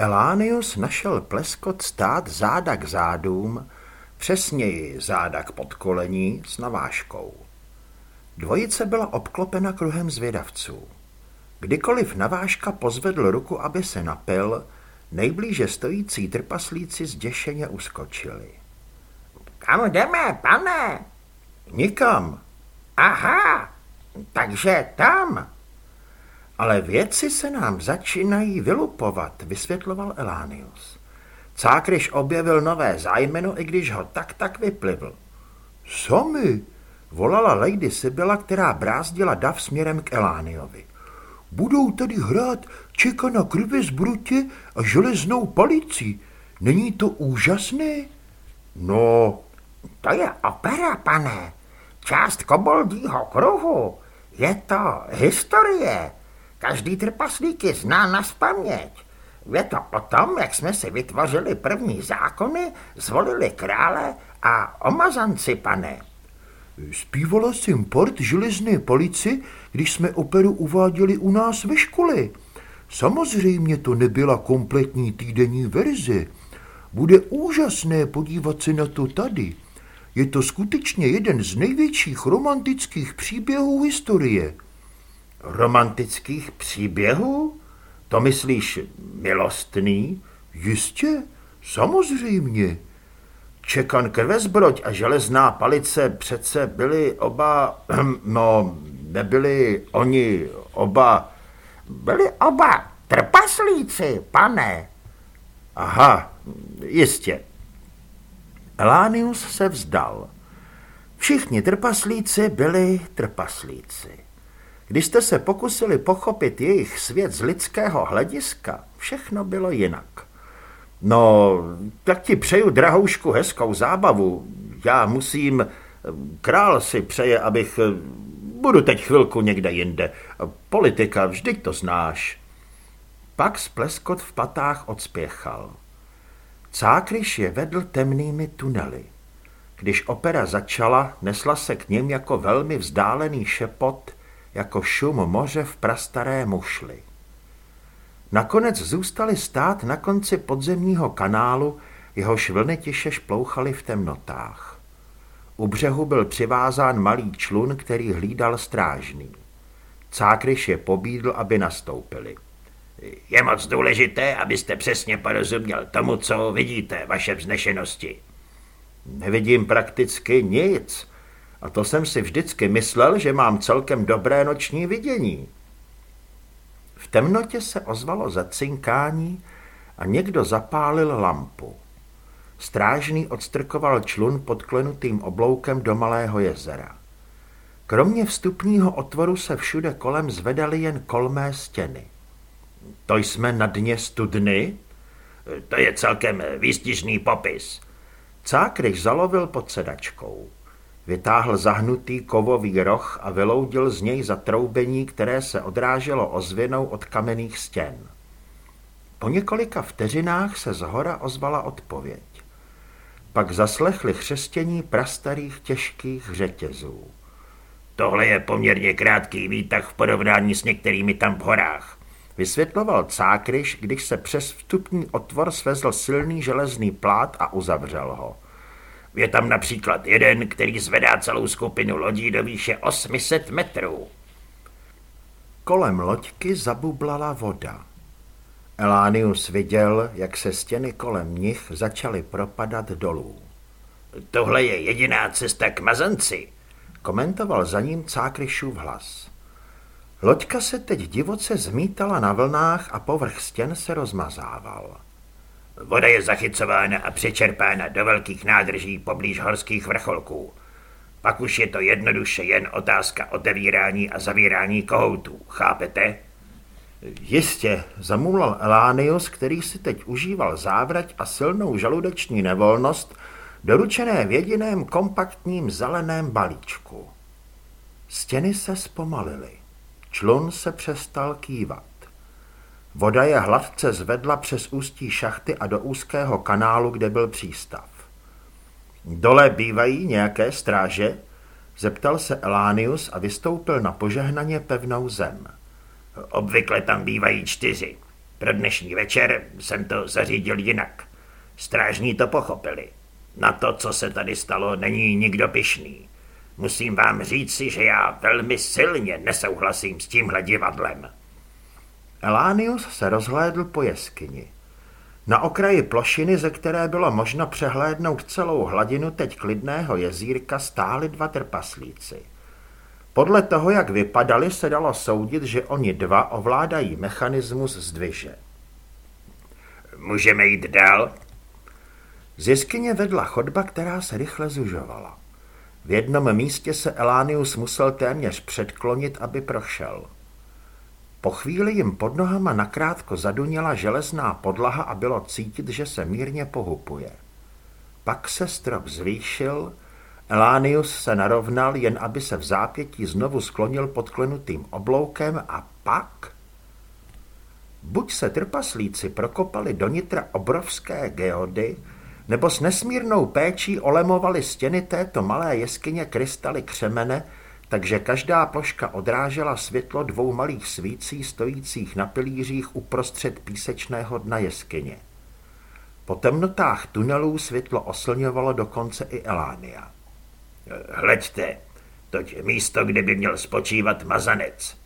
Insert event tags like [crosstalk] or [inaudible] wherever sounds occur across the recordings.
Elánius našel pleskot stát záda k zádům, přesněji záda k podkolení s navážkou. Dvojice byla obklopena kruhem zvědavců. Kdykoliv navážka pozvedl ruku, aby se napil, nejblíže stojící trpaslíci zděšeně uskočili. Kam jdeme, pane? Nikam. Aha, takže tam. Ale věci se nám začínají vylupovat, vysvětloval Elánius. Cákryš objevil nové zájmeno, i když ho tak tak vyplivl. Sami, volala Lady Sibyla, která brázdila dav směrem k Elániovi. Budou tady hrát čeka na krve z brutě a železnou palicí. Není to úžasné? No, to je opera, pane. Část koboldího kruhu. Je to historie. Každý trpaslík je zná na spaměť. Je to o tom, jak jsme si vytvořili první zákony, zvolili krále a omazanci, pane. Zpívala jsem port železné polici, když jsme operu uváděli u nás ve škole. Samozřejmě to nebyla kompletní týdenní verze. Bude úžasné podívat se na to tady. Je to skutečně jeden z největších romantických příběhů historie. Romantických příběhů? To myslíš milostný? Jistě, samozřejmě. Čekan krvezbroď a železná palice přece byli oba, [clears throat] no, nebyli oni oba, byli oba trpaslíci, pane. Aha, jistě. Elánius se vzdal. Všichni trpaslíci byli trpaslíci. Když jste se pokusili pochopit jejich svět z lidského hlediska, všechno bylo jinak. No, tak ti přeju, drahoušku, hezkou zábavu. Já musím... Král si přeje, abych... Budu teď chvilku někde jinde. Politika, vždyť to znáš. Pak spleskot v patách odspěchal. Cákryš je vedl temnými tunely. Když opera začala, nesla se k něm jako velmi vzdálený šepot, jako šum moře v prastaré mušli. Nakonec zůstali stát na konci podzemního kanálu, jehož vlny tiše šplouchaly v temnotách. U břehu byl přivázán malý člun, který hlídal strážný. Cákryš je pobídl, aby nastoupili. Je moc důležité, abyste přesně porozuměl tomu, co vidíte, vaše vznešenosti. Nevidím prakticky nic. A to jsem si vždycky myslel, že mám celkem dobré noční vidění. V temnotě se ozvalo zacinkání a někdo zapálil lampu. Strážný odstrkoval člun pod klenutým obloukem do malého jezera. Kromě vstupního otvoru se všude kolem zvedaly jen kolmé stěny. To jsme na dně studny? To je celkem výstižný popis. Cákryš zalovil pod sedačkou. Vytáhl zahnutý kovový roh a vyloudil z něj zatroubení, které se odráželo ozvěnou od kamenných stěn. Po několika vteřinách se z hora ozvala odpověď. Pak zaslechli chřestění prastarých těžkých řetězů. Tohle je poměrně krátký výtah v porovnání s některými tam v horách. Vysvětloval Cákryš, když se přes vstupní otvor svezl silný železný plát a uzavřel ho. Je tam například jeden, který zvedá celou skupinu lodí do výše 800 metrů. Kolem loďky zabublala voda. Elánius viděl, jak se stěny kolem nich začaly propadat dolů. Tohle je jediná cesta k Mazanci, komentoval za ním Cákryšův hlas. Loďka se teď divoce zmítala na vlnách a povrch stěn se rozmazával. Voda je zachycována a přečerpána do velkých nádrží poblíž horských vrcholků. Pak už je to jednoduše jen otázka otevírání a zavírání kohoutů, chápete? Jistě, zamulal Elánius, který si teď užíval závrať a silnou žaludeční nevolnost, doručené v jediném kompaktním zeleném balíčku. Stěny se zpomalily. Člun se přestal kývat. Voda je hladce zvedla přes ústí šachty a do úzkého kanálu, kde byl přístav. Dole bývají nějaké stráže? Zeptal se Elánius a vystoupil na požehnaně pevnou zem. Obvykle tam bývají čtyři. Pro dnešní večer jsem to zařídil jinak. Strážní to pochopili. Na to, co se tady stalo, není nikdo pišný. Musím vám říci, že já velmi silně nesouhlasím s tímhle divadlem. Elánius se rozhlédl po jeskyni. Na okraji plošiny, ze které bylo možno přehlédnout celou hladinu teď klidného jezírka, stáli dva trpaslíci. Podle toho, jak vypadali, se dalo soudit, že oni dva ovládají mechanismus zdviže. Můžeme jít dál? Z jeskyně vedla chodba, která se rychle zužovala. V jednom místě se Elánius musel téměř předklonit, aby prošel. Po chvíli jim pod nohama nakrátko zaduněla železná podlaha a bylo cítit, že se mírně pohupuje. Pak se strop zvýšil, Elánius se narovnal, jen aby se v zápětí znovu sklonil pod klenutým obloukem a pak... Buď se trpaslíci prokopali do nitra obrovské geody, nebo s nesmírnou péčí olemovali stěny této malé jeskyně krystaly křemene, takže každá ploška odrážela světlo dvou malých svící stojících na pilířích uprostřed písečného dna jeskyně. Po temnotách tunelů světlo oslňovalo dokonce i Elánia. Hleďte, toť je místo, kde by měl spočívat mazanec.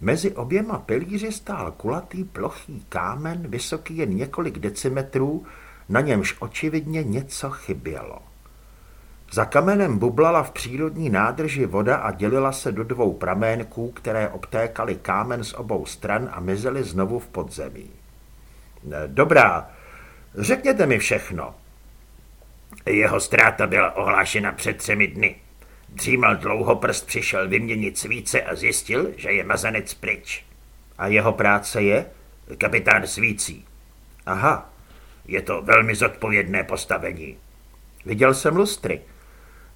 Mezi oběma pilíři stál kulatý plochý kámen, vysoký jen několik decimetrů, na němž očividně něco chybělo. Za kamenem bublala v přírodní nádrži voda a dělila se do dvou praménků, které obtékaly kámen z obou stran a mizely znovu v podzemí. Dobrá, řekněte mi všechno. Jeho ztráta byla ohlášena před třemi dny. Dřímal dlouho prst přišel vyměnit svíce a zjistil, že je mazanec pryč. A jeho práce je? Kapitán svící. Aha. Je to velmi zodpovědné postavení. Viděl jsem lustry.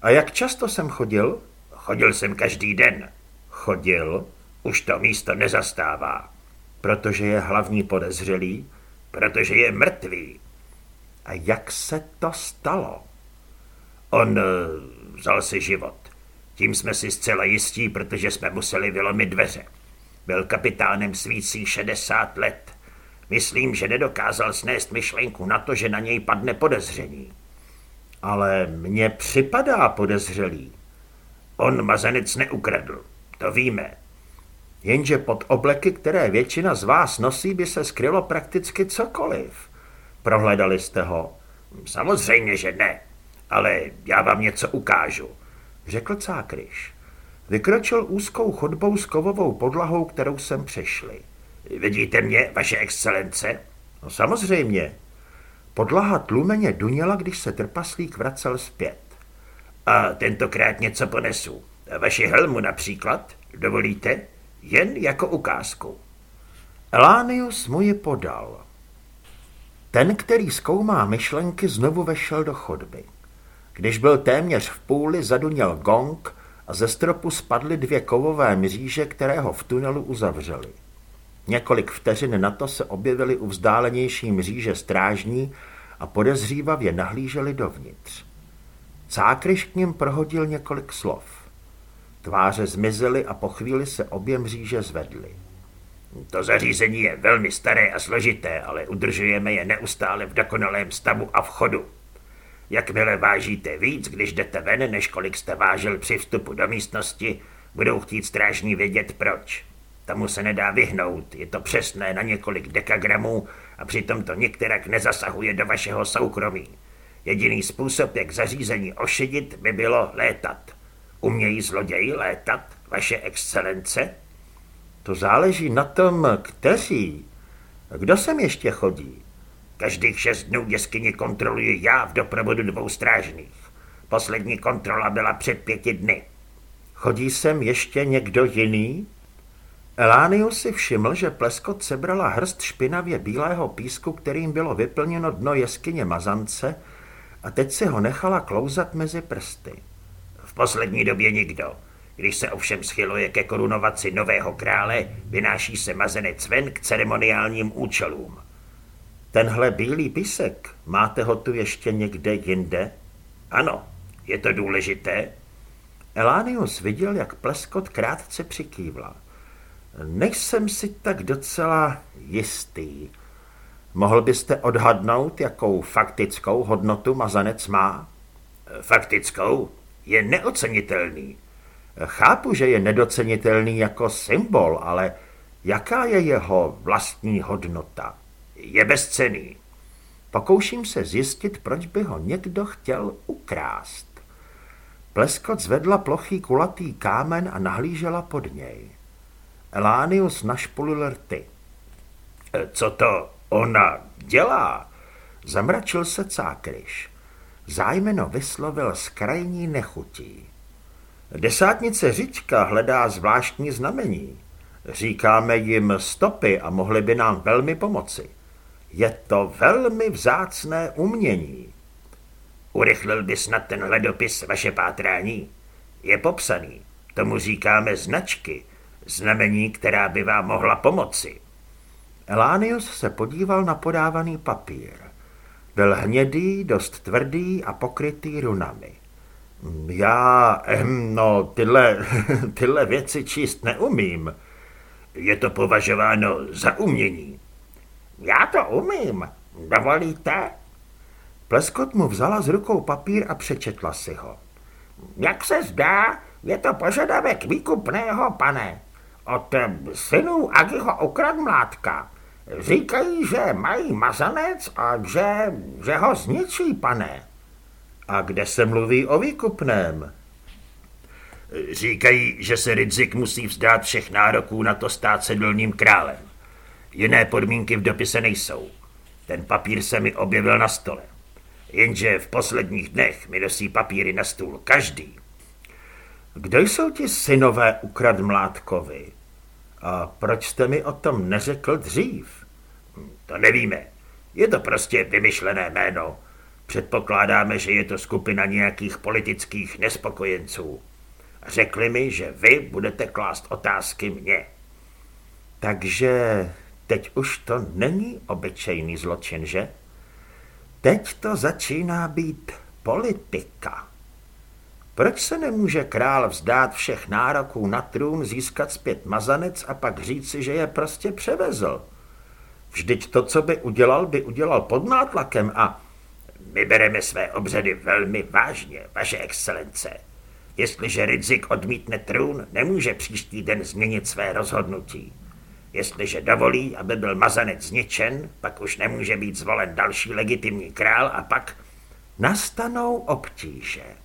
A jak často jsem chodil? Chodil jsem každý den. Chodil? Už to místo nezastává. Protože je hlavní podezřelý? Protože je mrtvý. A jak se to stalo? On uh, vzal si život. Tím jsme si zcela jistí, protože jsme museli vylomit dveře. Byl kapitánem svící 60 let. Myslím, že nedokázal snést myšlenku na to, že na něj padne podezření. Ale mně připadá podezřelý. On mazanec neukradl, to víme. Jenže pod obleky, které většina z vás nosí, by se skrylo prakticky cokoliv. Prohledali jste ho? Samozřejmě, že ne, ale já vám něco ukážu, řekl Cákryš. Vykročil úzkou chodbou s kovovou podlahou, kterou jsem přešli. Vidíte mě, vaše excelence? No samozřejmě. Podlaha tlumeně duněla, když se trpaslík vracel zpět. A tentokrát něco ponesu. Vaši helmu například, dovolíte? Jen jako ukázku. Elánius mu ji podal. Ten, který zkoumá myšlenky, znovu vešel do chodby. Když byl téměř v půli, zaduněl gong a ze stropu spadly dvě kovové mříže, které ho v tunelu uzavřely. Několik vteřin na to se objevily u vzdálenější mříže strážní a podezřívavě nahlíželi dovnitř. Cákryš k ním prohodil několik slov. Tváře zmizely a po chvíli se obě mříže zvedly. To zařízení je velmi staré a složité, ale udržujeme je neustále v dokonalém stavu a vchodu. Jakmile vážíte víc, když jdete ven, než kolik jste vážil při vstupu do místnosti, budou chtít strážní vědět proč. Tomu se nedá vyhnout, je to přesné na několik dekagramů a přitom to některak nezasahuje do vašeho soukromí. Jediný způsob, jak zařízení ošidit, by bylo létat. Umějí zloději létat, vaše excelence? To záleží na tom, kteří. Kdo sem ještě chodí? Každých šest dnů jeskyni kontroluji já v doprovodu dvou strážných. Poslední kontrola byla před pěti dny. Chodí sem ještě někdo jiný? Elánius si všiml, že pleskot sebrala hrst špinavě bílého písku, kterým bylo vyplněno dno jeskyně Mazance a teď si ho nechala klouzat mezi prsty. V poslední době nikdo. Když se ovšem schyluje ke korunovaci nového krále, vynáší se mazenec ven k ceremoniálním účelům. Tenhle bílý písek, máte ho tu ještě někde jinde? Ano, je to důležité. Elánius viděl, jak pleskot krátce přikývla. Nejsem si tak docela jistý. Mohl byste odhadnout, jakou faktickou hodnotu mazanec má? Faktickou? Je neocenitelný. Chápu, že je nedocenitelný jako symbol, ale jaká je jeho vlastní hodnota? Je bezcený. Pokouším se zjistit, proč by ho někdo chtěl ukrást. Pleskot zvedla plochý kulatý kámen a nahlížela pod něj. Elánius našpolil rty. E, co to ona dělá? Zamračil se cákryš. Zájmeno vyslovil z krajní nechutí. Desátnice Řička hledá zvláštní znamení. Říkáme jim stopy a mohly by nám velmi pomoci. Je to velmi vzácné umění. Urychlil by snad ten hledopis vaše pátrání? Je popsaný. Tomu říkáme značky. Znamení, která by vám mohla pomoci. Elánius se podíval na podávaný papír. Byl hnědý, dost tvrdý a pokrytý runami. Já, no, tyhle, [laughs] tyhle věci číst neumím. Je to považováno za umění. Já to umím. Dovolíte? Pleskot mu vzala z rukou papír a přečetla si ho. Jak se zdá, je to požadavek výkupného, pane. Od synů Agiho ukradmlátka. Říkají, že mají mazanec a že, že ho zničí, pane. A kde se mluví o výkupném? Říkají, že se Ridzik musí vzdát všech nároků na to stát se dolním králem. Jiné podmínky v dopise nejsou. Ten papír se mi objevil na stole. Jenže v posledních dnech mi nosí papíry na stůl každý. Kdo jsou ti synové ukrad Mládkovi? A proč jste mi o tom neřekl dřív? To nevíme. Je to prostě vymyšlené jméno. Předpokládáme, že je to skupina nějakých politických nespokojenců. Řekli mi, že vy budete klást otázky mně. Takže teď už to není obyčejný zločin, že? Teď to začíná být politika. Proč se nemůže král vzdát všech nároků na trůn, získat zpět mazanec a pak říci, že je prostě převezl? Vždyť to, co by udělal, by udělal pod nátlakem a... My bereme své obřady velmi vážně, vaše excelence. Jestliže Ridzik odmítne trůn, nemůže příští den změnit své rozhodnutí. Jestliže dovolí, aby byl mazanec zničen, pak už nemůže být zvolen další legitimní král a pak nastanou obtíže.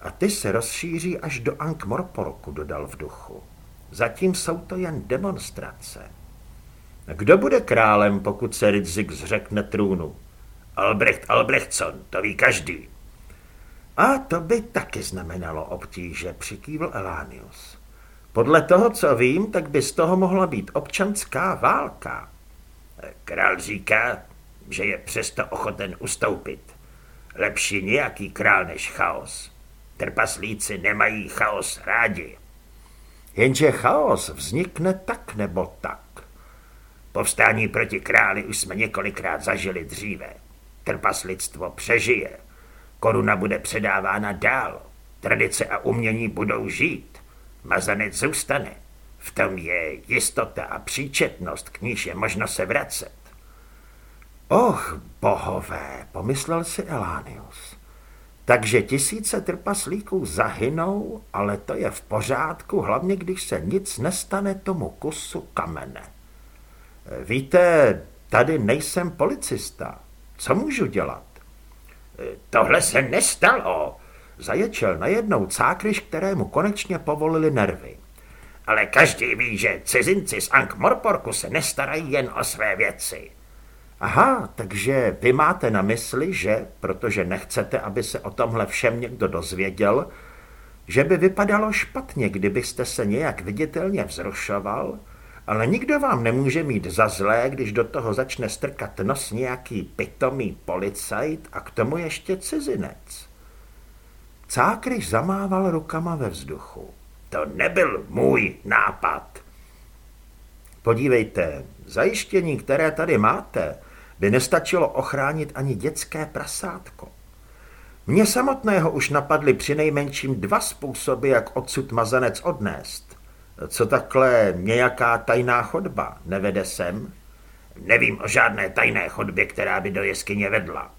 A ty se rozšíří až do Ankh-Morporku, dodal v duchu. Zatím jsou to jen demonstrace. Kdo bude králem, pokud se Ridzik zřekne trůnu? Albrecht Albrechtson, to ví každý. A to by taky znamenalo obtíže, přikývl Elánius. Podle toho, co vím, tak by z toho mohla být občanská válka. Král říká, že je přesto ochoten ustoupit. Lepší nějaký král než chaos. Trpaslíci nemají chaos rádi. Jenže chaos vznikne tak nebo tak. Povstání proti králi už jsme několikrát zažili dříve. Trpaslictvo přežije. Koruna bude předávána dál. Tradice a umění budou žít. Mazanec zůstane. V tom je jistota a příčetnost, k níž je možno se vracet. Och, bohové, pomyslel si Elánius. Takže tisíce trpaslíků zahynou, ale to je v pořádku, hlavně když se nic nestane tomu kusu kamene. Víte, tady nejsem policista. Co můžu dělat? Tohle se nestalo, Zaječel najednou cákryš, kterému konečně povolili nervy. Ale každý ví, že cizinci z Ankh-Morporku se nestarají jen o své věci. Aha, takže vy máte na mysli, že, protože nechcete, aby se o tomhle všem někdo dozvěděl, že by vypadalo špatně, kdybyste se nějak viditelně vzrušoval, ale nikdo vám nemůže mít za zlé, když do toho začne strkat nos nějaký pitomý policajt a k tomu ještě cizinec. Cákryš zamával rukama ve vzduchu. To nebyl můj nápad. Podívejte, zajištění, které tady máte, by nestačilo ochránit ani dětské prasátko. Mně samotného už napadly přinejmenším dva způsoby, jak odsud mazanec odnést. Co takhle nějaká tajná chodba? Nevede sem? Nevím o žádné tajné chodbě, která by do jeskyně vedla.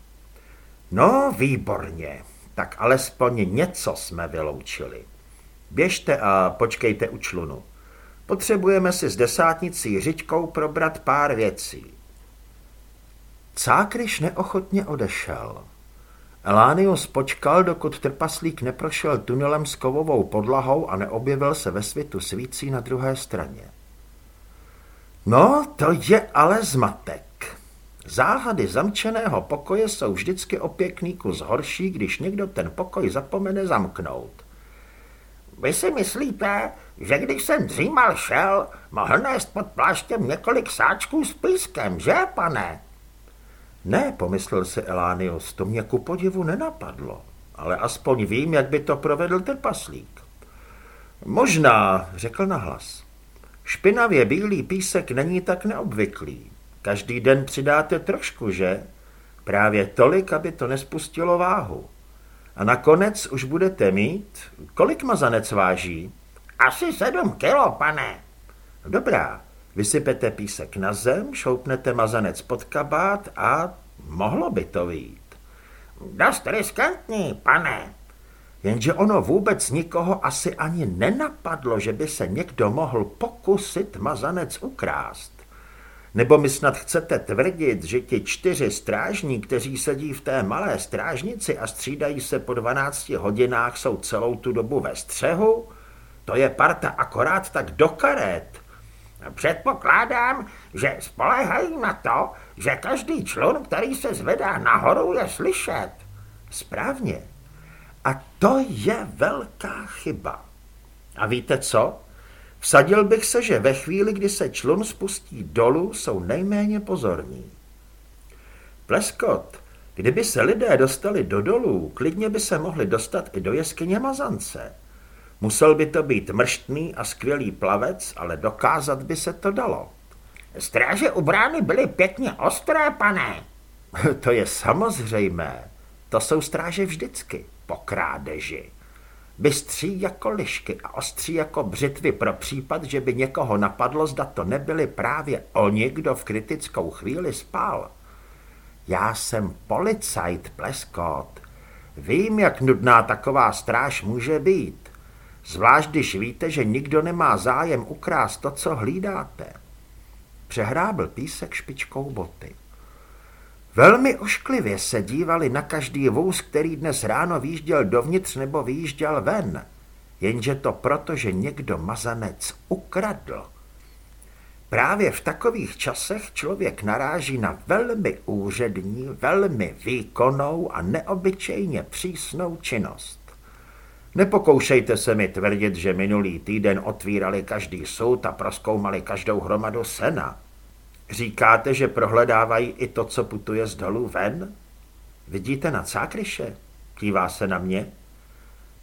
No, výborně. Tak alespoň něco jsme vyloučili. Běžte a počkejte u člunu. Potřebujeme si s desátnicí Řičkou probrat pár věcí. Cákryš neochotně odešel. Elánius počkal, dokud trpaslík neprošel tunelem s kovovou podlahou a neobjevil se ve světu svící na druhé straně. No, to je ale zmatek. Záhady zamčeného pokoje jsou vždycky o pěkný kus horší, když někdo ten pokoj zapomene zamknout. Vy si myslíte, že když jsem dřímal šel, mohl nést pod pláštěm několik sáčků s pískem, že, pane? Ne, pomyslel si Elánius, to mě ku podivu nenapadlo, ale aspoň vím, jak by to provedl trpaslík. Možná, řekl nahlas. Špinavě bílý písek není tak neobvyklý. Každý den přidáte trošku, že? Právě tolik, aby to nespustilo váhu. A nakonec už budete mít... Kolik mazanec váží? Asi sedm kilo, pane. Dobrá, vysypete písek na zem, šoupnete mazanec pod kabát a mohlo by to vít. Dost riskantní, pane. Jenže ono vůbec nikoho asi ani nenapadlo, že by se někdo mohl pokusit mazanec ukrást. Nebo mi snad chcete tvrdit, že ti čtyři strážní, kteří sedí v té malé strážnici a střídají se po 12 hodinách, jsou celou tu dobu ve střehu? To je parta akorát tak do karet. Předpokládám, že spolehají na to, že každý člun, který se zvedá nahoru, je slyšet. Správně. A to je velká chyba. A víte co? Vsadil bych se, že ve chvíli, kdy se člun spustí dolů, jsou nejméně pozorní. Pleskot, kdyby se lidé dostali do dolů, klidně by se mohli dostat i do jeskyně Mazance. Musel by to být mrštný a skvělý plavec, ale dokázat by se to dalo. Stráže u brány byly pěkně ostré, pane. [laughs] to je samozřejmé. To jsou stráže vždycky, po krádeži. Bystří jako lišky a ostří jako břitvy pro případ, že by někoho napadlo, zda to nebyli právě oni, kdo v kritickou chvíli spal. Já jsem policajt, Pleskot. Vím, jak nudná taková stráž může být. Zvlášť, když víte, že nikdo nemá zájem ukrást to, co hlídáte. Přehrábl písek špičkou boty. Velmi ošklivě se dívali na každý vůz, který dnes ráno výjížděl dovnitř nebo vyjížděl ven, jenže to proto, že někdo mazanec ukradl. Právě v takových časech člověk naráží na velmi úřední, velmi výkonnou a neobyčejně přísnou činnost. Nepokoušejte se mi tvrdit, že minulý týden otvírali každý soud a proskoumali každou hromadu sena. Říkáte, že prohledávají i to, co putuje z dolů ven? Vidíte na cákryše? Kývá se na mě.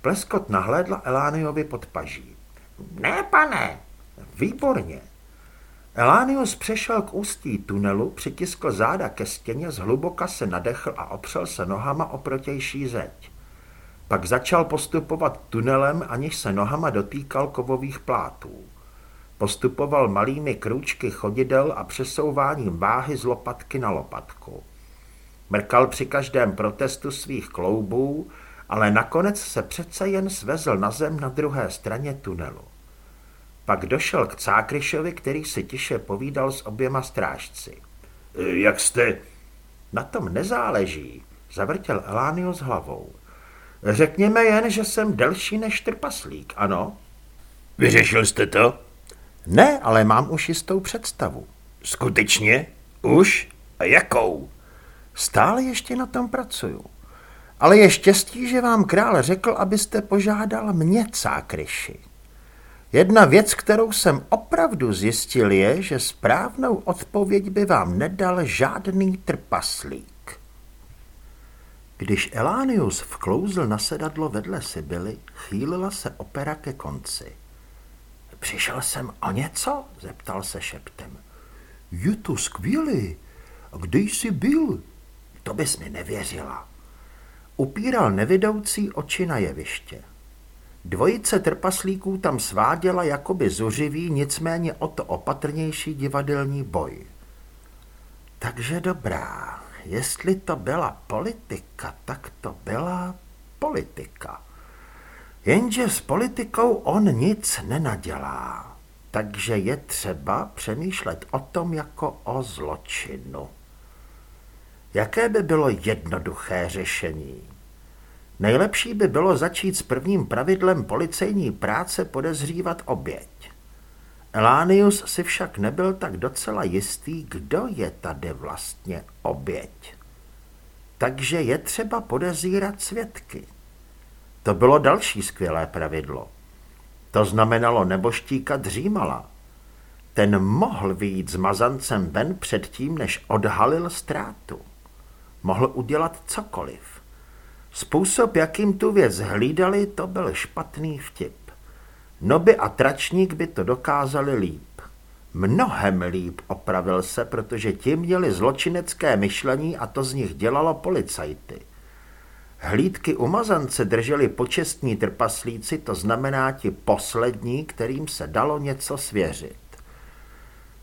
Pleskot nahlédla Elániovi pod paží. Ne, pane. Výborně. Elánius přešel k ústí tunelu, přitiskl záda ke stěně, zhluboka se nadechl a opřel se nohama o protější zeď. Pak začal postupovat tunelem, aniž se nohama dotýkal kovových plátů. Postupoval malými krůčky chodidel a přesouváním váhy z lopatky na lopatku. Mrkal při každém protestu svých kloubů, ale nakonec se přece jen svezl na zem na druhé straně tunelu. Pak došel k Cákryšovi, který si tiše povídal s oběma strážci. E, jak jste? Na tom nezáleží, zavrtěl Elánius hlavou. Řekněme jen, že jsem delší než trpaslík, ano? Vyřešil jste to? Ne, ale mám už jistou představu. Skutečně? Už? A jakou? Stále ještě na tom pracuju. Ale je štěstí, že vám král řekl, abyste požádal mě, cákryši. Jedna věc, kterou jsem opravdu zjistil, je, že správnou odpověď by vám nedal žádný trpaslík. Když Elánius vklouzl na sedadlo vedle Sibily, chýlila se opera ke konci. Přišel jsem o něco? zeptal se šeptem. Je to skvělé. Kde jsi byl? To bys mi nevěřila. Upíral nevidoucí oči na jeviště. Dvojice trpaslíků tam sváděla jakoby zuřivý, nicméně o to opatrnější divadelní boj. Takže dobrá, jestli to byla politika, tak to byla politika. Jenže s politikou on nic nenadělá, takže je třeba přemýšlet o tom jako o zločinu. Jaké by bylo jednoduché řešení? Nejlepší by bylo začít s prvním pravidlem policejní práce podezřívat oběť. Elánius si však nebyl tak docela jistý, kdo je tady vlastně oběť. Takže je třeba podezírat svědky. To bylo další skvělé pravidlo. To znamenalo neboštíka dřímala. Ten mohl vyjít s mazancem ven předtím, než odhalil ztrátu. Mohl udělat cokoliv. Způsob, jakým tu věc hlídali, to byl špatný vtip. Noby a tračník by to dokázali líp. Mnohem líp opravil se, protože ti měli zločinecké myšlení a to z nich dělalo policajty. Hlídky umazance drželi počestní trpaslíci, to znamená ti poslední, kterým se dalo něco svěřit.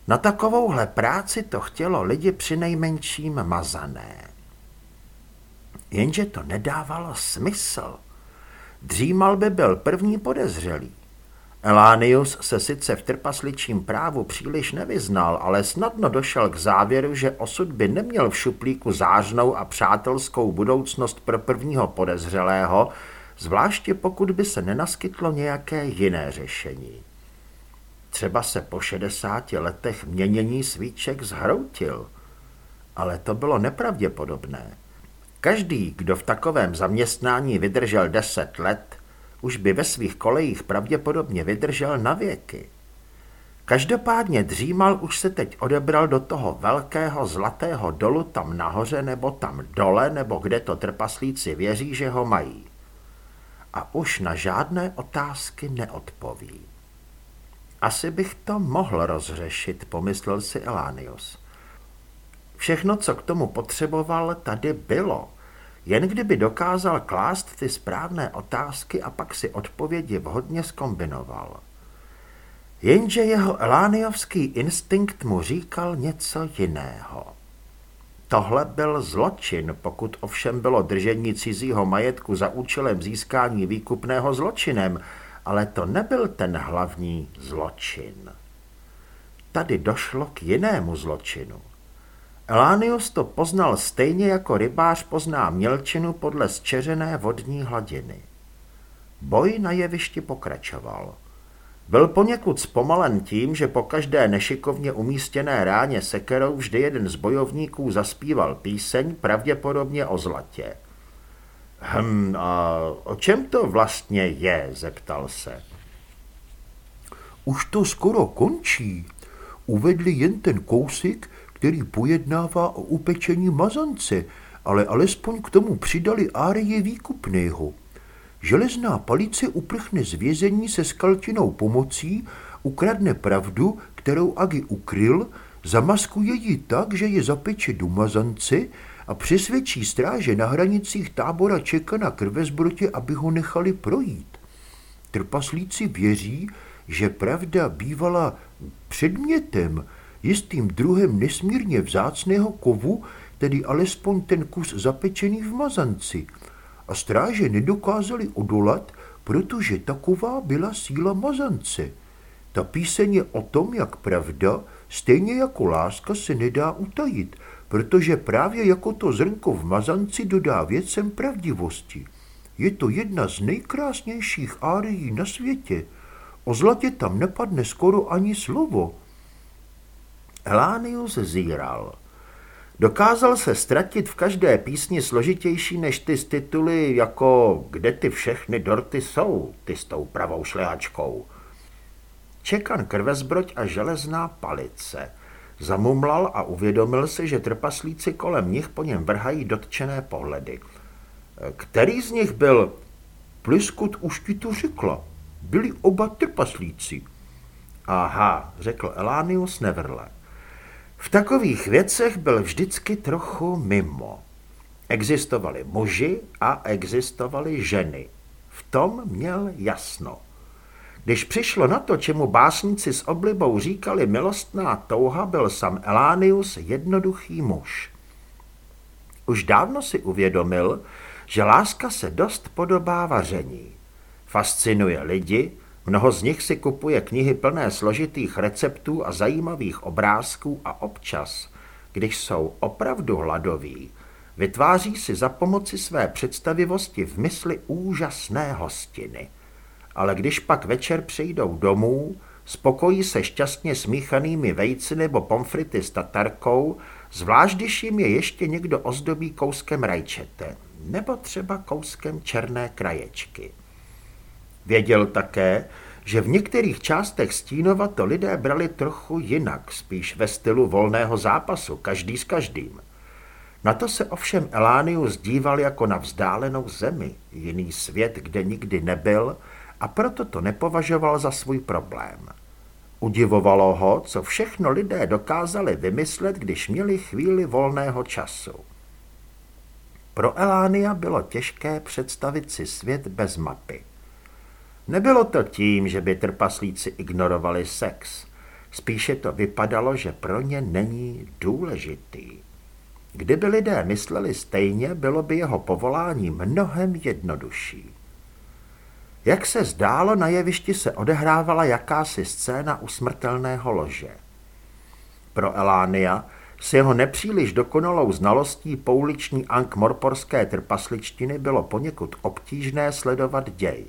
Na takovouhle práci to chtělo lidi při nejmenším mazané. Jenže to nedávalo smysl. Dřímal by byl první podezřelý. Elánius se sice v trpasličím právu příliš nevyznal, ale snadno došel k závěru, že osud by neměl v šuplíku zářnou a přátelskou budoucnost pro prvního podezřelého, zvláště pokud by se nenaskytlo nějaké jiné řešení. Třeba se po 60 letech měnění svíček zhroutil, ale to bylo nepravděpodobné. Každý, kdo v takovém zaměstnání vydržel deset let, už by ve svých kolejích pravděpodobně vydržel na věky. Každopádně dřímal už se teď odebral do toho velkého zlatého dolu tam nahoře nebo tam dole, nebo kde to trpaslíci věří, že ho mají. A už na žádné otázky neodpoví. Asi bych to mohl rozřešit, pomyslel si Elánius. Všechno, co k tomu potřeboval, tady bylo. Jen kdyby dokázal klást ty správné otázky a pak si odpovědi vhodně skombinoval. Jenže jeho elániovský instinkt mu říkal něco jiného. Tohle byl zločin, pokud ovšem bylo držení cizího majetku za účelem získání výkupného zločinem, ale to nebyl ten hlavní zločin. Tady došlo k jinému zločinu. Elánius to poznal stejně jako rybář pozná mělčinu podle zčeřené vodní hladiny. Boj na jevišti pokračoval. Byl poněkud zpomalen tím, že po každé nešikovně umístěné ráně sekerou vždy jeden z bojovníků zaspíval píseň, pravděpodobně o zlatě. Hm, a o čem to vlastně je, zeptal se. Už to skoro končí. Uvedli jen ten kousek, který pojednává o upečení mazance, ale alespoň k tomu přidali árie výkupného. Železná palice uprchne z vězení se skalčinou pomocí, ukradne pravdu, kterou Agi ukryl, zamaskuje ji tak, že je zapeče do mazance a přesvědčí stráže na hranicích tábora čeka na krvezbrotě, aby ho nechali projít. Trpaslíci věří, že pravda bývala předmětem, jistým druhem nesmírně vzácného kovu, tedy alespoň ten kus zapečený v mazanci. A stráže nedokázali odolat, protože taková byla síla mazance. Ta píseň je o tom, jak pravda, stejně jako láska, se nedá utajit, protože právě jako to zrnko v mazanci dodá věcem pravdivosti. Je to jedna z nejkrásnějších árií na světě. O zlatě tam nepadne skoro ani slovo. Elánius zíral. Dokázal se ztratit v každé písni složitější než ty z tituly jako Kde ty všechny dorty jsou, ty s tou pravou šlehačkou. Čekan krvezbroď a železná palice. Zamumlal a uvědomil si, že trpaslíci kolem nich po něm vrhají dotčené pohledy. Který z nich byl? Pliskut už ti to řekla. Byli oba trpaslíci. Aha, řekl Elánius nevrle. V takových věcech byl vždycky trochu mimo. Existovali muži a existovali ženy. V tom měl jasno. Když přišlo na to, čemu básníci s oblibou říkali milostná touha, byl sam Elánius jednoduchý muž. Už dávno si uvědomil, že láska se dost podobá vaření. Fascinuje lidi, mnoho z nich si kupuje knihy plné složitých receptů a zajímavých obrázků a občas, když jsou opravdu hladoví, vytváří si za pomoci své představivosti v mysli úžasné hostiny. Ale když pak večer přijdou domů, spokojí se šťastně smíchanými vejci nebo pomfrity s tatarkou, zvlášť když jim je ještě někdo ozdobí kouskem rajčete, nebo třeba kouskem černé kraječky. Věděl také, že v některých částech Stínova to lidé brali trochu jinak, spíš ve stylu volného zápasu, každý s každým. Na to se ovšem Elánius díval jako na vzdálenou zemi, jiný svět, kde nikdy nebyl, a proto to nepovažoval za svůj problém. Udivovalo ho, co všechno lidé dokázali vymyslet, když měli chvíli volného času. Pro Elánia bylo těžké představit si svět bez mapy. Nebylo to tím, že by trpaslíci ignorovali sex. Spíše to vypadalo, že pro ně není důležitý. Kdyby lidé mysleli stejně, bylo by jeho povolání mnohem jednodušší. Jak se zdálo, na jevišti se odehrávala jakási scéna u smrtelného lože. Pro Elánia s jeho nepříliš dokonalou znalostí pouliční ankmorporské trpasličtiny bylo poněkud obtížné sledovat děj.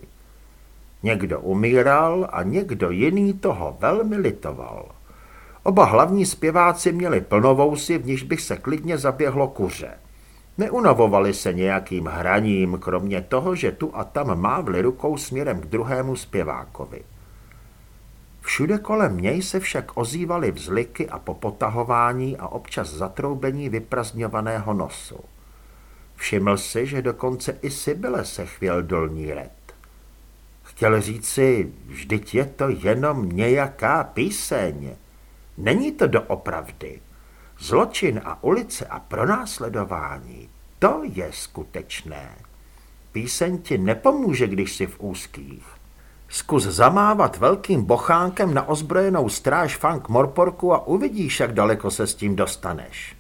Někdo umíral a někdo jiný toho velmi litoval. Oba hlavní zpěváci měli plnovousy, v níž bych se klidně zaběhlo kuře. Neunavovali se nějakým hraním, kromě toho, že tu a tam mávli rukou směrem k druhému zpěvákovi. Všude kolem něj se však ozývaly vzliky a popotahování a občas zatroubení vyprazňovaného nosu. Všiml si, že dokonce i Sibyle se chvěl dolní red. Chtěl říci, vždyť je to jenom nějaká píseň. Není to doopravdy. Zločin a ulice a pronásledování, to je skutečné. Píseň ti nepomůže, když jsi v úzkých. Zkus zamávat velkým bochánkem na ozbrojenou stráž Funk Morporku a uvidíš, jak daleko se s tím dostaneš.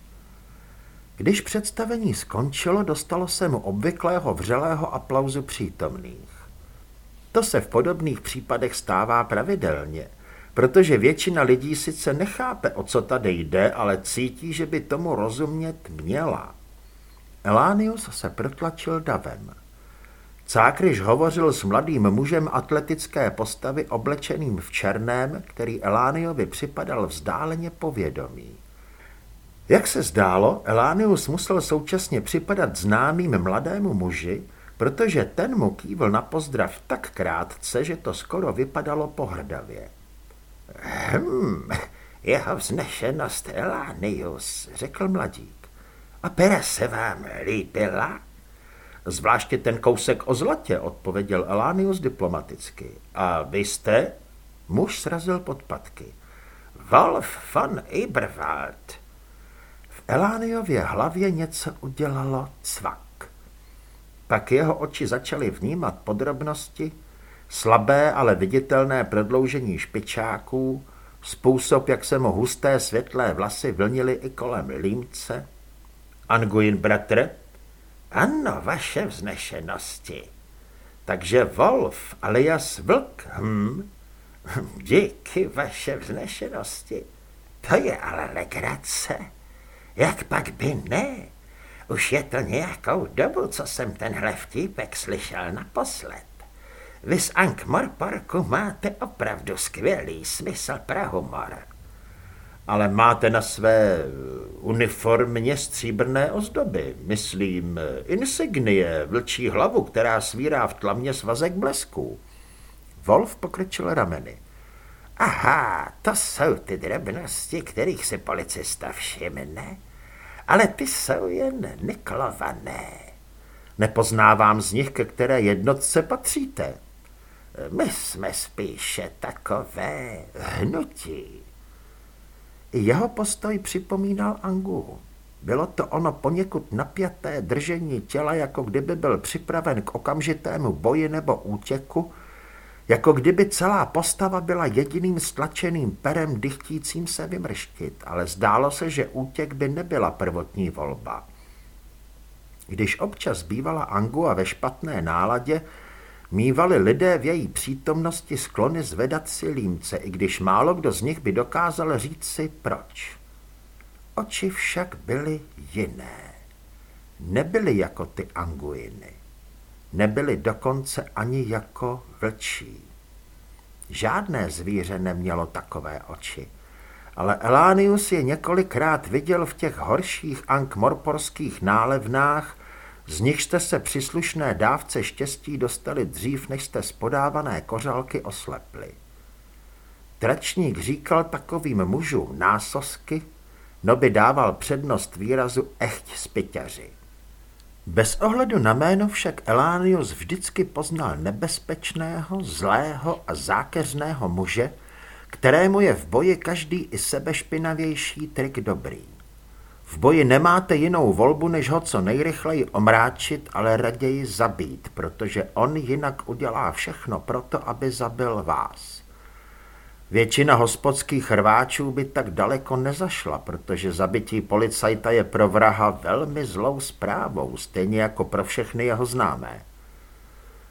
Když představení skončilo, dostalo se mu obvyklého vřelého aplauzu přítomných. To se v podobných případech stává pravidelně, protože většina lidí sice nechápe, o co tady jde, ale cítí, že by tomu rozumět měla. Elánius se protlačil davem. Cákryš hovořil s mladým mužem atletické postavy oblečeným v černém, který Elániovi připadal vzdáleně povědomý. Jak se zdálo, Elánius musel současně připadat známým mladému muži, protože ten mu kývl na pozdrav tak krátce, že to skoro vypadalo pohrdavě. Hm, jeho vznešenost Elánius, řekl mladík. A pera se vám líbila? Zvláště ten kousek o zlatě, odpověděl Elánius diplomaticky. A vy jste? Muž srazil podpatky. Wolf von Eberwald. V Elániově hlavě něco udělalo cvak. Pak jeho oči začaly vnímat podrobnosti, slabé, ale viditelné prodloužení špičáků, způsob, jak se mu husté světlé vlasy vlnily i kolem límce. Anguin bratr? Ano, vaše vznešenosti. Takže Wolf alias Vlk, hm? Díky vaše vznešenosti. To je ale legrace. Jak pak by ne? Už je to nějakou dobu, co jsem tenhle vtípek slyšel naposled. Vy z Ankh-Morporku máte opravdu skvělý smysl pro humor. Ale máte na své uniformě stříbrné ozdoby, myslím insignie, vlčí hlavu, která svírá v tlamě svazek blesků. Wolf pokročil rameny. Aha, to jsou ty drobnosti, kterých si policista všimne ale ty jsou jen niklované. Nepoznávám z nich, ke které jednotce patříte. My jsme spíše takové hnutí. Jeho postoj připomínal Angu. Bylo to ono poněkud napjaté držení těla, jako kdyby byl připraven k okamžitému boji nebo útěku, jako kdyby celá postava byla jediným stlačeným perem dychtícím se vymrštit, ale zdálo se, že útěk by nebyla prvotní volba. Když občas bývala Angua ve špatné náladě, mývali lidé v její přítomnosti sklony zvedat si límce, i když málo kdo z nich by dokázal říct si proč. Oči však byly jiné. Nebyly jako ty anguiny. Nebyly dokonce ani jako vlčí. Žádné zvíře nemělo takové oči. Ale Elánius je několikrát viděl v těch horších ankmorporských nálevnách, z nich jste se příslušné dávce štěstí dostali dřív, než jste z podávané kořálky oslepli. Tračník říkal takovým mužům násosky, no by dával přednost výrazu echt spyťaři. Bez ohledu na jméno však Elánius vždycky poznal nebezpečného, zlého a zákeřného muže, kterému je v boji každý i sebešpinavější trik dobrý. V boji nemáte jinou volbu, než ho co nejrychleji omráčit, ale raději zabít, protože on jinak udělá všechno proto, aby zabil vás. Většina hospodských rváčů by tak daleko nezašla, protože zabití policajta je pro vraha velmi zlou zprávou, stejně jako pro všechny jeho známé.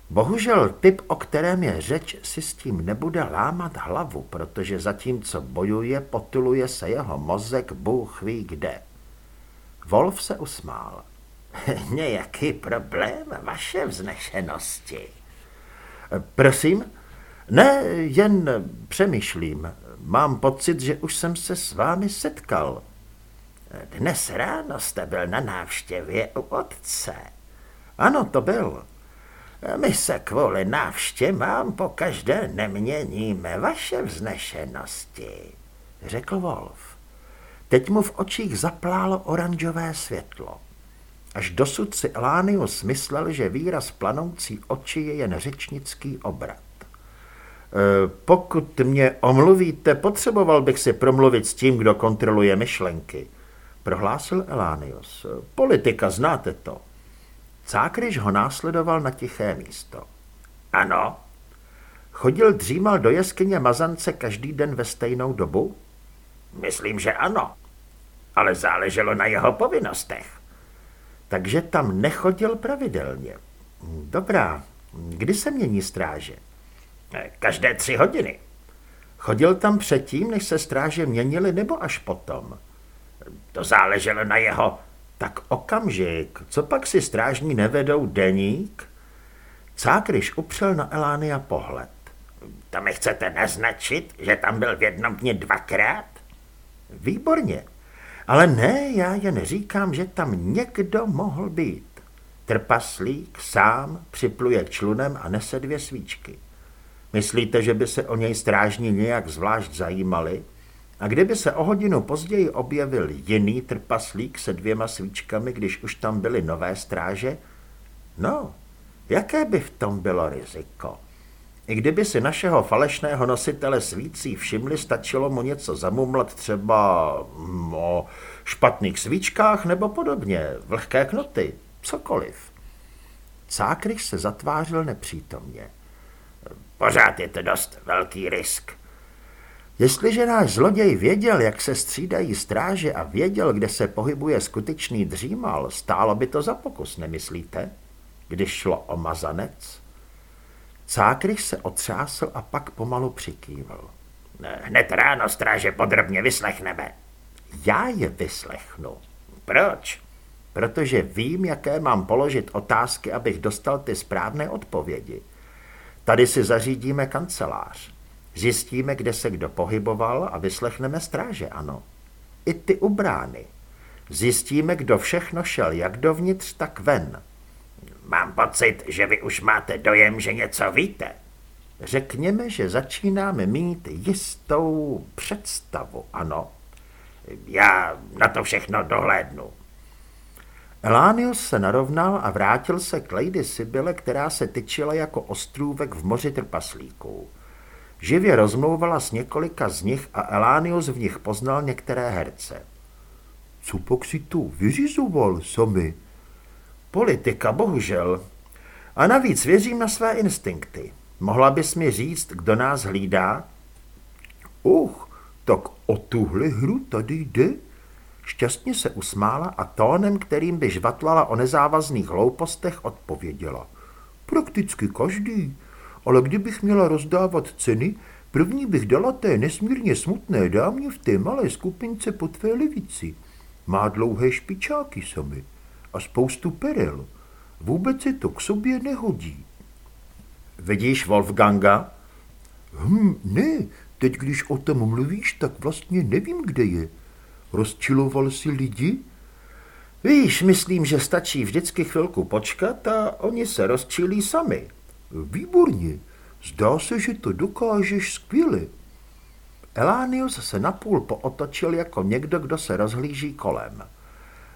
Bohužel typ, o kterém je řeč, si s tím nebude lámat hlavu, protože zatímco bojuje, potuluje se jeho mozek Bůh ví kde. Wolf se usmál. [laughs] Nějaký problém, vaše vznešenosti? Prosím? Ne, jen přemýšlím. Mám pocit, že už jsem se s vámi setkal. Dnes ráno jste byl na návštěvě u otce. Ano, to byl. My se kvůli návštěvám po každé neměníme vaše vznešenosti, řekl Wolf. Teď mu v očích zaplálo oranžové světlo. Až dosud si Elánius myslel, že výraz planoucí oči je jen řečnický obrat. E, pokud mě omluvíte, potřeboval bych si promluvit s tím, kdo kontroluje myšlenky, prohlásil Elánius. Politika, znáte to. Cákryš ho následoval na tiché místo. Ano. Chodil dřímal do jeskyně Mazance každý den ve stejnou dobu? Myslím, že ano. Ale záleželo na jeho povinnostech. Takže tam nechodil pravidelně. Dobrá. Kdy se mění stráže? Každé tři hodiny. Chodil tam předtím, než se stráže měnily, nebo až potom? To záleželo na jeho tak okamžik, co pak si strážní nevedou deník? Cákryš upřel na Elánia pohled. To mi chcete naznačit, že tam byl v jednom dně dvakrát? Výborně. Ale ne, já jen říkám, že tam někdo mohl být. Trpaslík sám připluje člunem a nese dvě svíčky. Myslíte, že by se o něj strážní nějak zvlášť zajímali? A kdyby se o hodinu později objevil jiný trpaslík se dvěma svíčkami, když už tam byly nové stráže? No, jaké by v tom bylo riziko? I kdyby si našeho falešného nositele svící všimli, stačilo mu něco zamumlat třeba mm, o špatných svíčkách nebo podobně, vlhké knoty, cokoliv. Cákryš se zatvářil nepřítomně. Pořád je to dost velký risk, Jestliže náš zloděj věděl, jak se střídají stráže a věděl, kde se pohybuje skutečný dřímal, stálo by to za pokus, nemyslíte? Když šlo o mazanec? Cákryš se otřásl a pak pomalu přikývl. Hned ráno stráže podrobně vyslechneme. Já je vyslechnu. Proč? Protože vím, jaké mám položit otázky, abych dostal ty správné odpovědi. Tady si zařídíme kancelář. Zjistíme, kde se kdo pohyboval a vyslechneme stráže, ano. I ty u brány. Zjistíme, kdo všechno šel jak dovnitř, tak ven. Mám pocit, že vy už máte dojem, že něco víte. Řekněme, že začínáme mít jistou představu, ano. Já na to všechno dohlédnu. Elánius se narovnal a vrátil se k Lady Sibyle, která se tyčila jako ostrůvek v moři trpaslíků. Živě rozmlouvala s několika z nich a Elánius v nich poznal některé herce. Co pak si to vyřizoval sami? Politika, bohužel. A navíc věřím na své instinkty. Mohla bys mi říct, kdo nás hlídá? Och, tak o tuhle hru tady jde? Šťastně se usmála a tónem, kterým by žvatlala o nezávazných hloupostech, odpověděla. Prakticky každý, ale kdybych měla rozdávat ceny, první bych dala té nesmírně smutné dámě v té malé skupince po tvé levici. Má dlouhé špičáky sami a spoustu perel. Vůbec se to k sobě nehodí. Vidíš Wolfganga? Hm, ne, teď když o tom mluvíš, tak vlastně nevím, kde je. Rozčiloval si lidi? Víš, myslím, že stačí vždycky chvilku počkat a oni se rozčilí sami. Výborně, zdá se, že to dokážeš skvěle. Elánius se napůl pootočil jako někdo, kdo se rozhlíží kolem.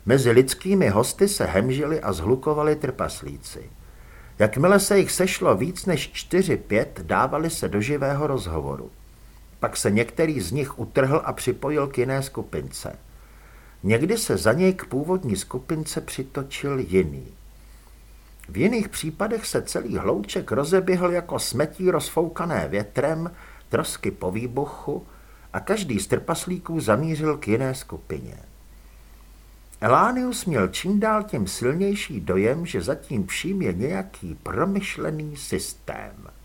Mezi lidskými hosty se hemžili a zhlukovali trpaslíci. Jakmile se jich sešlo víc než čtyři pět, dávali se do živého rozhovoru. Pak se některý z nich utrhl a připojil k jiné skupince. Někdy se za něj k původní skupince přitočil jiný. V jiných případech se celý hlouček rozeběhl jako smetí rozfoukané větrem, trosky po výbuchu a každý z trpaslíků zamířil k jiné skupině. Elánius měl čím dál tím silnější dojem, že zatím vším je nějaký promyšlený systém.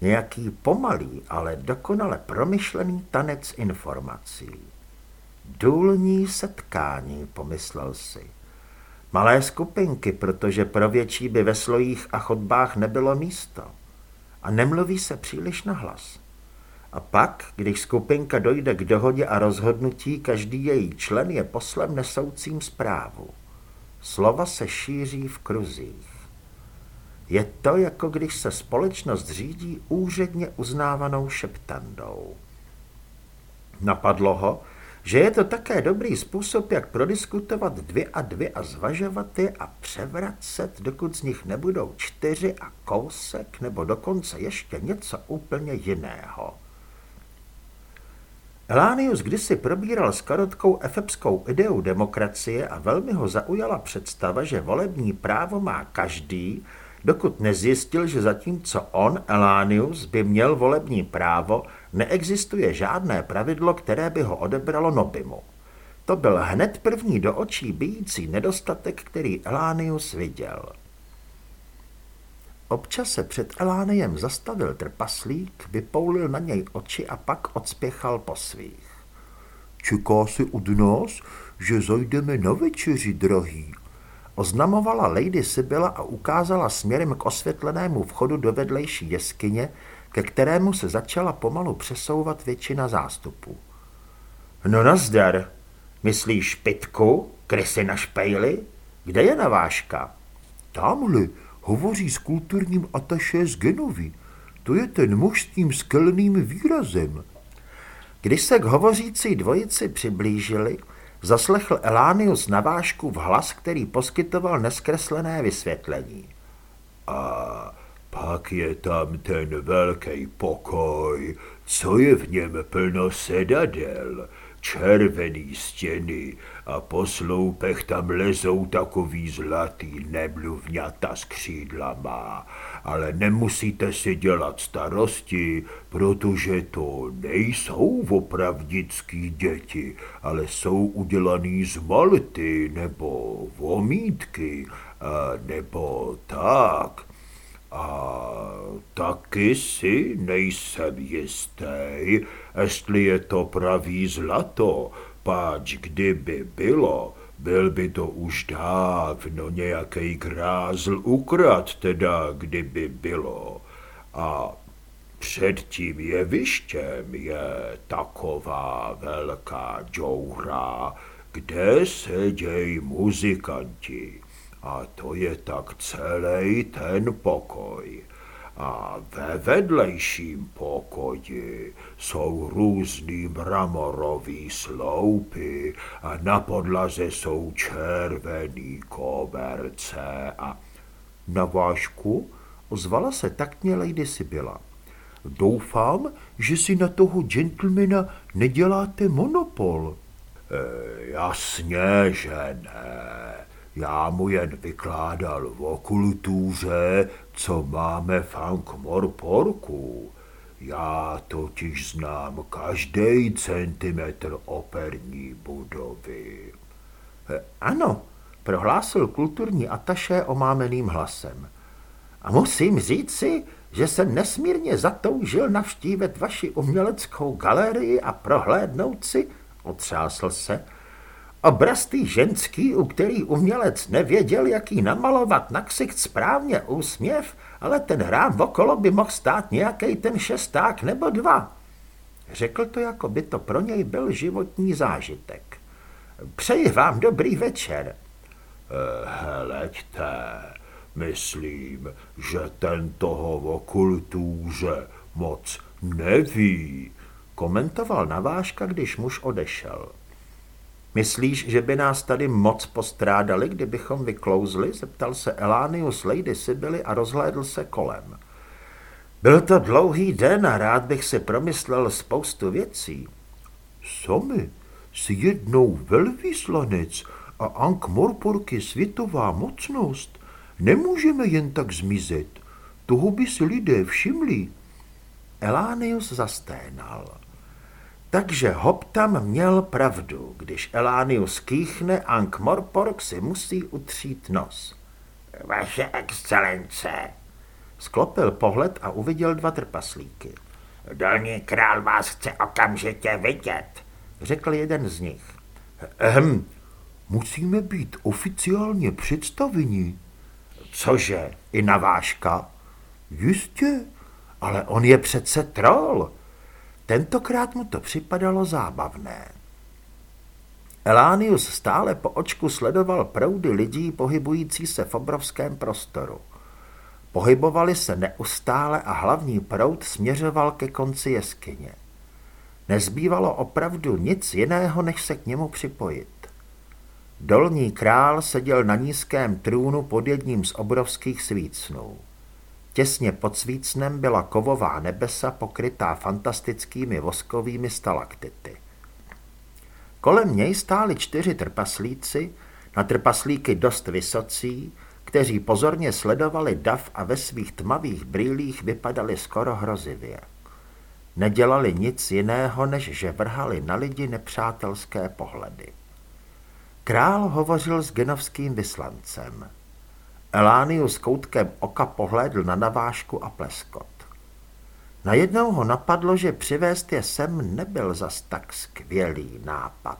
Nějaký pomalý, ale dokonale promyšlený tanec informací. Důlní setkání, pomyslel si. Malé skupinky, protože pro větší by ve slojích a chodbách nebylo místo. A nemluví se příliš nahlas. A pak, když skupinka dojde k dohodě a rozhodnutí, každý její člen je poslem nesoucím zprávu. Slova se šíří v kruzích. Je to, jako když se společnost řídí úředně uznávanou šeptandou. Napadlo ho, že je to také dobrý způsob, jak prodiskutovat dvě a dvě a zvažovat je a převracet, dokud z nich nebudou čtyři a kousek, nebo dokonce ještě něco úplně jiného. Elánius kdysi probíral s karotkou efepskou ideu demokracie a velmi ho zaujala představa, že volební právo má každý, dokud nezjistil, že zatímco on, Elánius, by měl volební právo, neexistuje žádné pravidlo, které by ho odebralo Nobimu. To byl hned první do očí bijící nedostatek, který Elánius viděl. Občas se před Elániem zastavil trpaslík, vypoulil na něj oči a pak odspěchal po svých. Čeká si od nás, že zajdeme na večeři, drahý, oznamovala Lady Sibyla a ukázala směrem k osvětlenému vchodu do vedlejší jeskyně, ke kterému se začala pomalu přesouvat většina zástupů. No nazdar, myslíš pitku, krysy na špejli? Kde je navážka? Tamhle, hovoří s kulturním ataše z Genovy. To je ten muž s tím skelným výrazem. Když se k hovořící dvojici přiblížili, zaslechl Elánius navážku v hlas, který poskytoval neskreslené vysvětlení. A pak je tam ten velký pokoj, co je v něm plno sedadel, červený stěny a po sloupech tam lezou takový zlatý nebluvňata s křídlama. Ale nemusíte si dělat starosti, protože to nejsou opravdický děti, ale jsou udělaný z malty nebo vomítky, nebo tak. A taky si nejsem jistý, jestli je to pravý zlato, páč kdyby bylo, byl by to už dávno nějaký grázl ukrad, teda kdyby bylo. A před tím jevištěm je taková velká džouhra, kde sedějí muzikanti. A to je tak celý ten pokoj. A ve vedlejším pokoji jsou různý mramorový sloupy a na podlaze jsou červený koberce a... Na vášku ozvala se taktně Lady Sibyla. Doufám, že si na toho gentlemana neděláte monopol. jasně, že ne. Já mu jen vykládal v okultuře, co máme v Ankh-Morporku. Já totiž znám každý centimetr operní budovy. Ano, prohlásil kulturní ataše omámeným hlasem. A musím říci, že jsem nesmírně zatoužil navštívit vaši uměleckou galerii a prohlédnout si, otřásl se, obraz tý ženský, u který umělec nevěděl, jaký namalovat na ksicht správně úsměv, ale ten rám okolo by mohl stát nějaký ten šesták nebo dva. Řekl to, jako by to pro něj byl životní zážitek. Přeji vám dobrý večer. Heleďte, myslím, že ten toho v okultůře moc neví, komentoval Naváška, když muž odešel. Myslíš, že by nás tady moc postrádali, kdybychom vyklouzli? Zeptal se Elánius Lady Sibily a rozhlédl se kolem. Byl to dlouhý den a rád bych si promyslel spoustu věcí. Sami, si jednou velvyslanec a Ank Morporky světová mocnost. Nemůžeme jen tak zmizet. Toho by si lidé všimli. Elánius zasténal. Takže Hoptam měl pravdu. Když Elánius kýchne, Ank Morpork si musí utřít nos. Vaše excelence, Sklopil pohled a uviděl dva trpaslíky. Dolní král vás chce okamžitě vidět, řekl jeden z nich. Ehm, musíme být oficiálně představeni. Cože, i na váška? Jistě. Ale on je přece troll. Tentokrát mu to připadalo zábavné. Elánius stále po očku sledoval proudy lidí pohybující se v obrovském prostoru. Pohybovali se neustále a hlavní proud směřoval ke konci jeskyně. Nezbývalo opravdu nic jiného, než se k němu připojit. Dolní král seděl na nízkém trůnu pod jedním z obrovských svícnů. Těsně pod svícnem byla kovová nebesa pokrytá fantastickými voskovými stalaktity. Kolem něj stáli čtyři trpaslíci, na trpaslíky dost vysocí, kteří pozorně sledovali dav a ve svých tmavých brýlích vypadali skoro hrozivě. Nedělali nic jiného, než že vrhali na lidi nepřátelské pohledy. Král hovořil s genovským vyslancem. Elánius koutkem oka pohlédl na navážku a pleskot. Najednou ho napadlo, že přivést je sem nebyl zas tak skvělý nápad.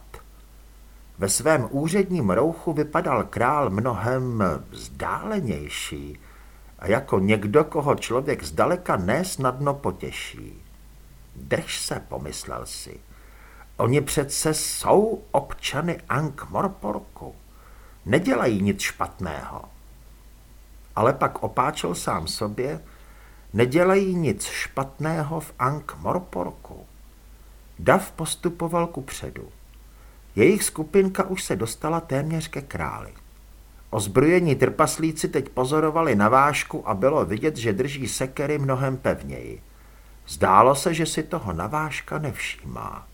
Ve svém úředním rouchu vypadal král mnohem vzdálenější a jako někdo, koho člověk zdaleka nesnadno potěší. Drž se, pomyslel si. Oni přece jsou občany Ankh-Morporku. Nedělají nic špatného. Ale pak opáčil sám sobě, nedělají nic špatného v Ankh-Morporku. Dav postupoval ku předu. Jejich skupinka už se dostala téměř ke králi. Ozbrojení trpaslíci teď pozorovali na vážku a bylo vidět, že drží sekery mnohem pevněji. Zdálo se, že si toho navážka nevšímá.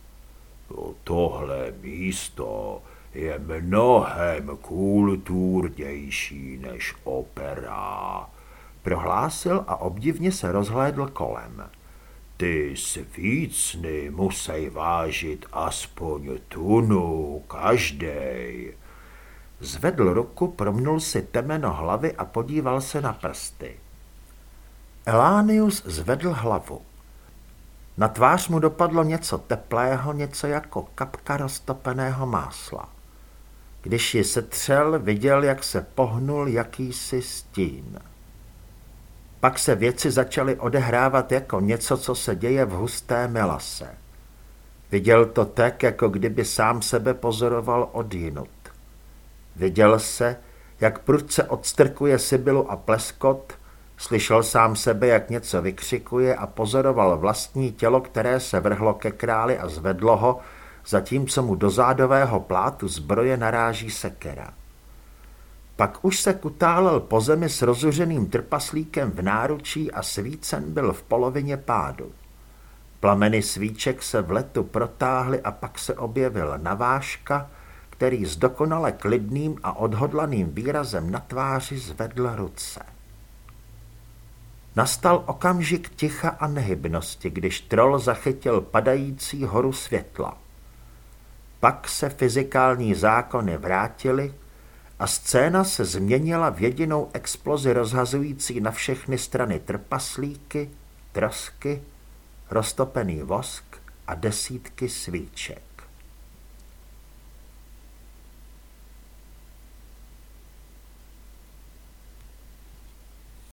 No, tohle místo je mnohem kulturnější než opera, prohlásil a obdivně se rozhlédl kolem. Ty svícny musí vážit aspoň tunu, každej. Zvedl ruku, promnul si temeno hlavy a podíval se na prsty. Elánius zvedl hlavu. Na tvář mu dopadlo něco teplého, něco jako kapka roztopeného másla. Když ji setřel, viděl, jak se pohnul jakýsi stín. Pak se věci začaly odehrávat jako něco, co se děje v husté melase. Viděl to tak, jako kdyby sám sebe pozoroval odjinut. Viděl se, jak prudce odstrkuje Sibylu a pleskot, slyšel sám sebe, jak něco vykřikuje a pozoroval vlastní tělo, které se vrhlo ke králi a zvedlo ho, zatímco mu do zádového plátu zbroje naráží sekera. Pak už se kutálel po zemi s rozuřeným trpaslíkem v náručí a svícen byl v polovině pádu. Plameny svíček se v letu protáhly a pak se objevil navážka, který s dokonale klidným a odhodlaným výrazem na tváři zvedl ruce. Nastal okamžik ticha a nehybnosti, když troll zachytil padající horu světla. Pak se fyzikální zákony vrátily a scéna se změnila v jedinou explozi rozhazující na všechny strany trpaslíky, trosky, roztopený vosk a desítky svíček.